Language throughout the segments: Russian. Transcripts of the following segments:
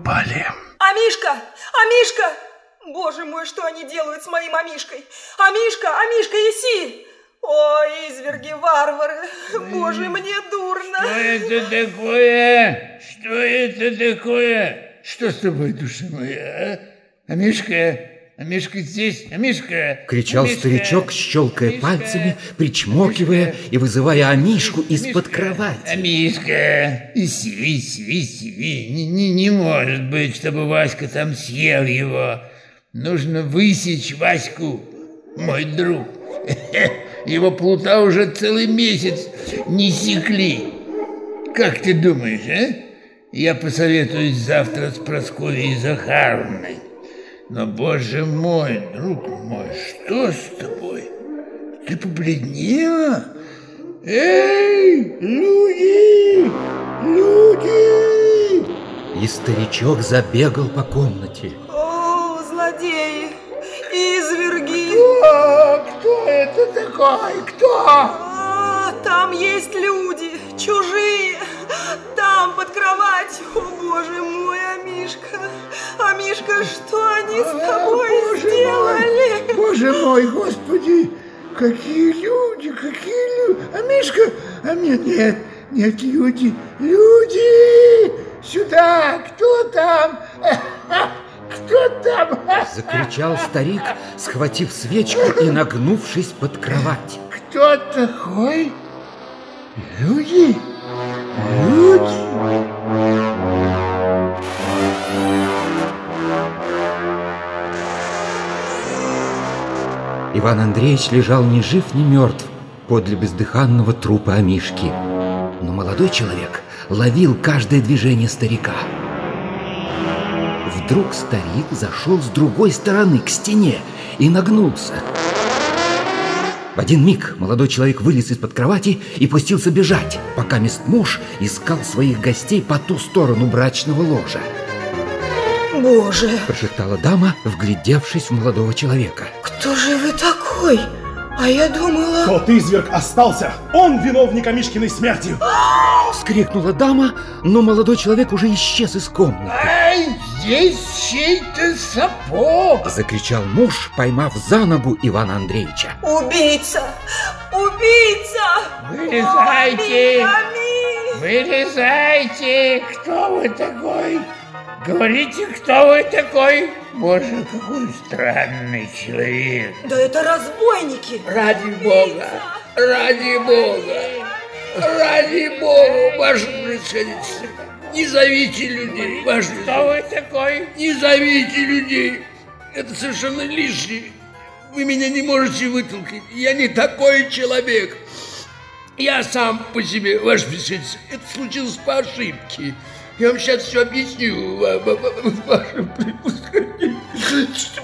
упали. Амишка! Амишка! Боже мой, что они делают с моим Амишкой? Амишка! Амишка, еси! Ой, изверги, варвары! Боже, мне дурно! Что это такое? Что это такое? Что с тобой, душа моя, а? Амишка, Амишка здесь, Амишка! Кричал Амишка, старичок, щелкая Амишка, пальцами, причмокивая и вызывая Амишку из-под кровати. Амишка, иси, иси, иси. Не, не, не может быть, чтобы Васька там съел его. Нужно высечь Ваську, мой друг. Его плута уже целый месяц не секли. Как ты думаешь, а? Я посоветуюсь завтра с Прасковьей Захаровной. Но, боже мой, друг мой, что с тобой? Ты побледнела? Эй, люди! Люди! И старичок забегал по комнате. О, злодеи! Изверги! Кто? Кто это такой? Кто? А, там есть люди, чужие. Там, под кроватью. О, боже мой, Амишка. Амишка, что они с тобой Боже мой, сделали? Боже мой, господи! Какие люди, какие люди! А Мишка, а мне нет, нет, люди, люди! Сюда! Кто там? Кто там? Закричал старик, схватив свечку и нагнувшись под кровать. Кто такой? Люди? Люди? Иван Андреевич лежал ни жив, ни мертв подле бездыханного трупа Амишки. Но молодой человек ловил каждое движение старика. Вдруг старик зашел с другой стороны, к стене, и нагнулся. В один миг молодой человек вылез из-под кровати и пустился бежать, пока мест муж искал своих гостей по ту сторону брачного ложа. Боже, Прошептала дама, вглядевшись в молодого человека. кто же вы такой? А я думала... Тот изверг остался. Он виновник Амишкиной смерти. Вскрикнула дама, но молодой человек уже исчез из комнаты. Ай, здесь чей-то сапог! Закричал муж, поймав за ногу Ивана Андреевича. Убийца! Убийца! Вылезайте! Ами! Вылезайте! Кто вы такой? Говорите, кто вы такой? Боже, какой странный человек. Да это разбойники! Ради Бога, ради Бога, ради Бога, ваше происходительство. Не зовите людей, ваше Кто вы такой? Не зовите людей. Это совершенно лишнее. Вы меня не можете вытолкать. Я не такой человек. Я сам по себе, ваше происходительство. Это случилось по ошибке. Я вам сейчас все объясню, ва- ва- ва- ваше превосходительство.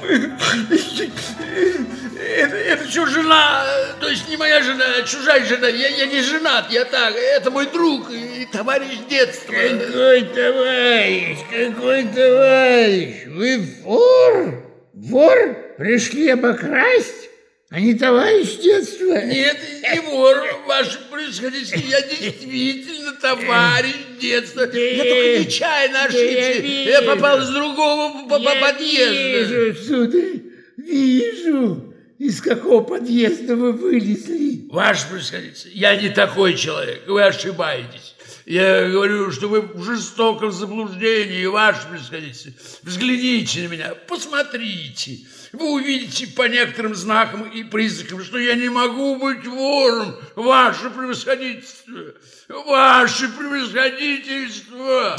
Это, это что, жена, то есть не моя жена, а чужая жена. Я, я не женат, я так, это мой друг и товарищ детства. Какой товарищ, какой товарищ? Вы вор? Вор? Пришли обокрасть? А не товарищ детства? Нет, не вор, ваше происходительство. Я действительно товарищ детства. Я только нечаянно ошибся. Я попал с другого по- по- подъезда. Вижу, сударь, вижу. Из какого подъезда вы вылезли? Ваше происходительство, я не такой человек. Вы ошибаетесь. Я говорю, что вы в жестоком заблуждении, ваше происходительство. Взгляните на меня, посмотрите. Вы увидите по некоторым знакам и признакам, что я не могу быть вором, ваше превосходительство. Ваше превосходительство.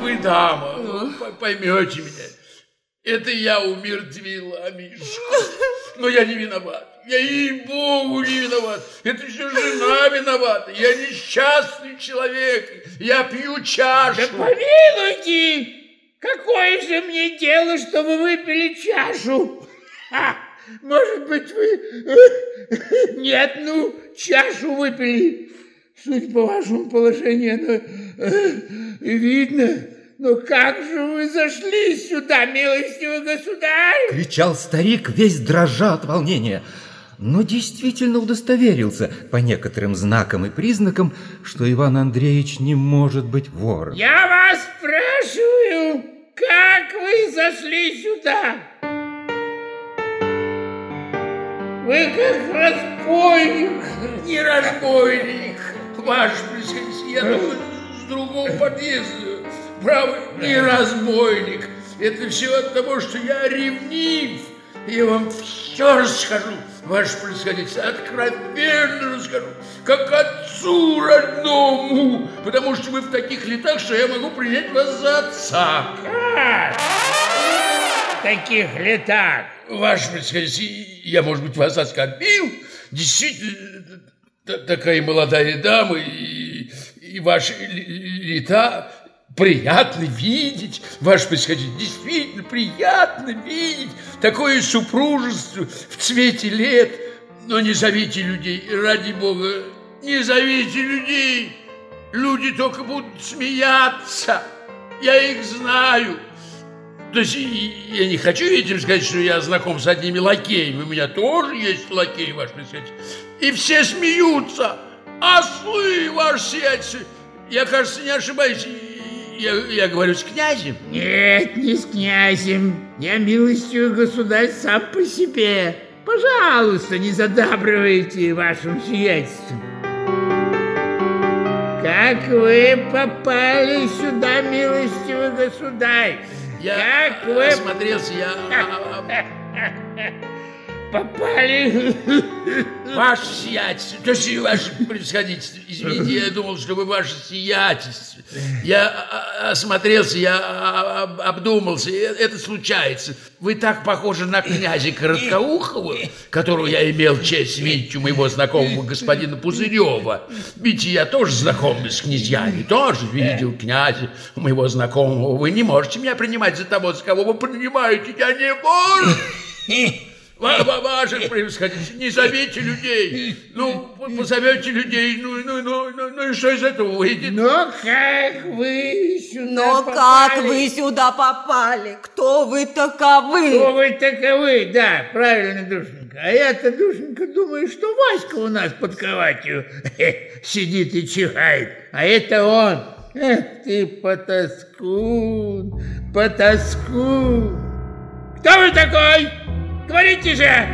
Вы дама, вы поймете меня. Это я умертвила Мишку. Но я не виноват. Я ей-богу не виноват. Это еще жена виновата. Я несчастный человек. Я пью чашу. Да помилуйте! Какое же мне дело, что вы выпили чашу? Ха! Может быть, вы э, не одну чашу выпили? Суть по вашему положению, но э, видно. Но как же вы зашли сюда, милостивый государь? Кричал старик, весь дрожа от волнения. Но действительно удостоверился по некоторым знакам и признакам, что Иван Андреевич не может быть вором. Я вас спрашиваю, как вы зашли сюда? Вы как разбойник. Не разбойник, ваш присутствие. Я думаю, с другого подъезда. Право, не разбойник. Это все от того, что я ревнив. Я вам все расскажу, ваше происходительство, откровенно расскажу, как отцу родному, потому что вы в таких летах, что я могу принять вас за отца. Как? В таких летах? Ваше происходительство, я, может быть, вас оскорбил? Действительно, такая молодая дама и, и ваши лета приятно видеть, ваше происходительство, действительно приятно видеть такое супружество в цвете лет. Но не зовите людей, ради бога, не зовите людей. Люди только будут смеяться. Я их знаю. То есть я не хочу этим сказать, что я знаком с одними лакеями. У меня тоже есть лакеи, ваше председатель. И все смеются. Ослы, ваше сиятельство. Я, кажется, не ошибаюсь. Я, я говорю с князем. Нет, не с князем. Я милостью государь сам по себе. Пожалуйста, не задабривайте вашим сиятельством. Как вы попали сюда, милостивый государь? Я как вы... осмотрелся, я... Попали... Ваше сиятельство, то есть ваше превосходительство, извините, я думал, что вы ваше сиятельство. Я осмотрелся, я обдумался, это случается. Вы так похожи на князя Короткоухова, которого я имел честь видеть у моего знакомого господина Пузырева. Ведь я тоже знаком с князьями, тоже видел князя у моего знакомого. Вы не можете меня принимать за того, за кого вы принимаете, я не могу. Ваше превосходительство, не зовите людей. Ну, позовете людей, ну, ну, ну, ну, ну и что из этого выйдет? Но как вы сюда Но попали? как вы сюда попали? Кто вы таковы? Кто вы таковы? Да, правильно, душенька. А я-то, душенька, думаю, что Васька у нас под кроватью сидит и чихает. А это он. Эх ты, потаскун, потаскун. Кто вы такой? Говорите же!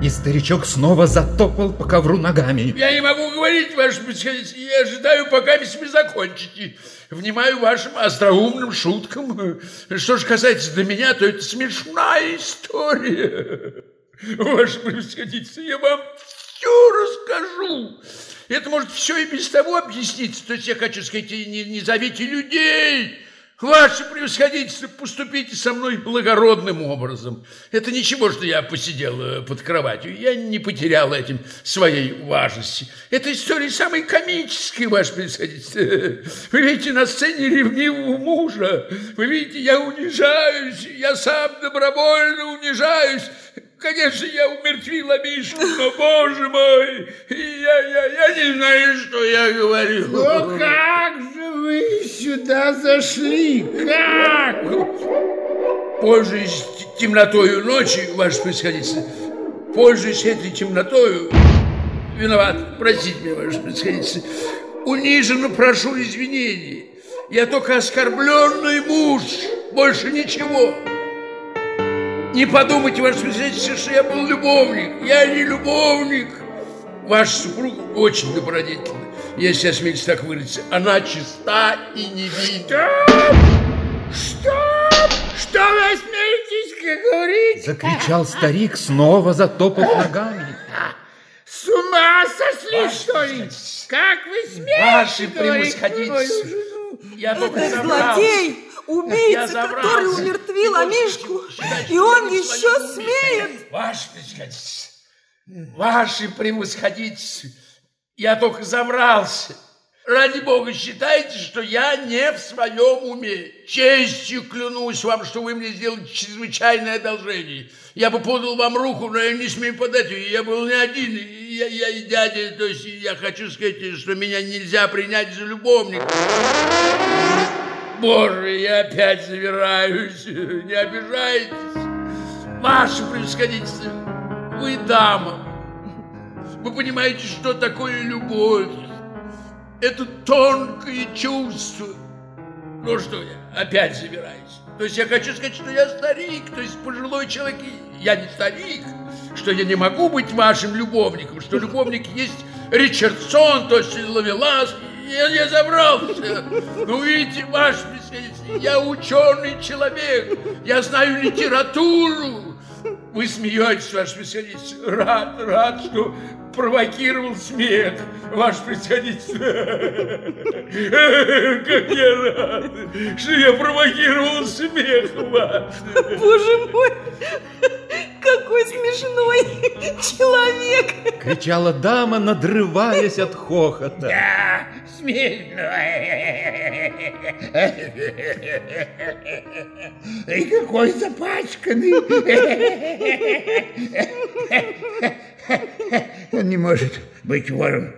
И старичок снова затопал по ковру ногами. Я не могу говорить, ваше председатель. Я ожидаю, пока вы закончите. Внимаю вашим остроумным шуткам. Что же касается до меня, то это смешная история. Ваше превосходительство, я вам все расскажу. Это может все и без того объясниться. То есть я хочу сказать, не, не зовите людей, Ваше превосходительство, поступите со мной благородным образом. Это ничего, что я посидел э, под кроватью. Я не потерял этим своей важности. Эта история самая комическая, ваше превосходительство. Вы видите на сцене ревнивого мужа. Вы видите, я унижаюсь, я сам добровольно унижаюсь. Конечно, я умертвил Мишку, но, боже мой, я, я, я не знаю, что я говорю. Но как же вы сюда зашли? Как? Пользуясь темнотою ночи, ваше происходительство, пользуясь этой темнотою, виноват, простите меня, ваше происходительство, униженно прошу извинений. Я только оскорбленный муж, больше ничего. Не подумайте, ваше свидетельство, что я был любовник. Я не любовник. Ваша супруга очень добродетельна. Если осмелюсь так выразиться, она чиста и невинна. Что? Что? Что вы осмелитесь говорить? Закричал старик, снова затопав ногами. С ума сошли, что ли? Как вы смеете Ваше говорить превосходительство. Я только Это забрался. злодей, Забрался. который умертвил Амишку. И он еще смеет. Ваше превосходительство, ваше превосходительство, я только забрался. Ради бога, считайте, что я не в своем уме. Честью клянусь вам, что вы мне сделали чрезвычайное одолжение. Я бы подал вам руку, но я не смею подать ее. Я был не один, я, я и дядя, то есть я хочу сказать, что меня нельзя принять за любовника. Боже, я опять завираюсь, не обижайтесь. Ваше превосходительство, вы дама. Вы понимаете, что такое любовь? Это тонкое чувство. Ну что я, опять забираюсь. То есть я хочу сказать, что я старик, то есть пожилой человек. Я не старик, что я не могу быть вашим любовником, что любовник есть Ричардсон, то есть Лавелас. Я, я забрался. Ну, видите, ваш я ученый человек, я знаю литературу. Вы смеетесь, ваш превосходительство. Рад, рад, что провокировал смех, ваш превосходительство. Как я рад, что я провокировал смех ваш. Боже мой, какой смешной человек! Кричала дама, надрываясь от хохота. Да, смешно. И какой запачканный. Он не может быть вором.